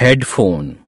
headphone.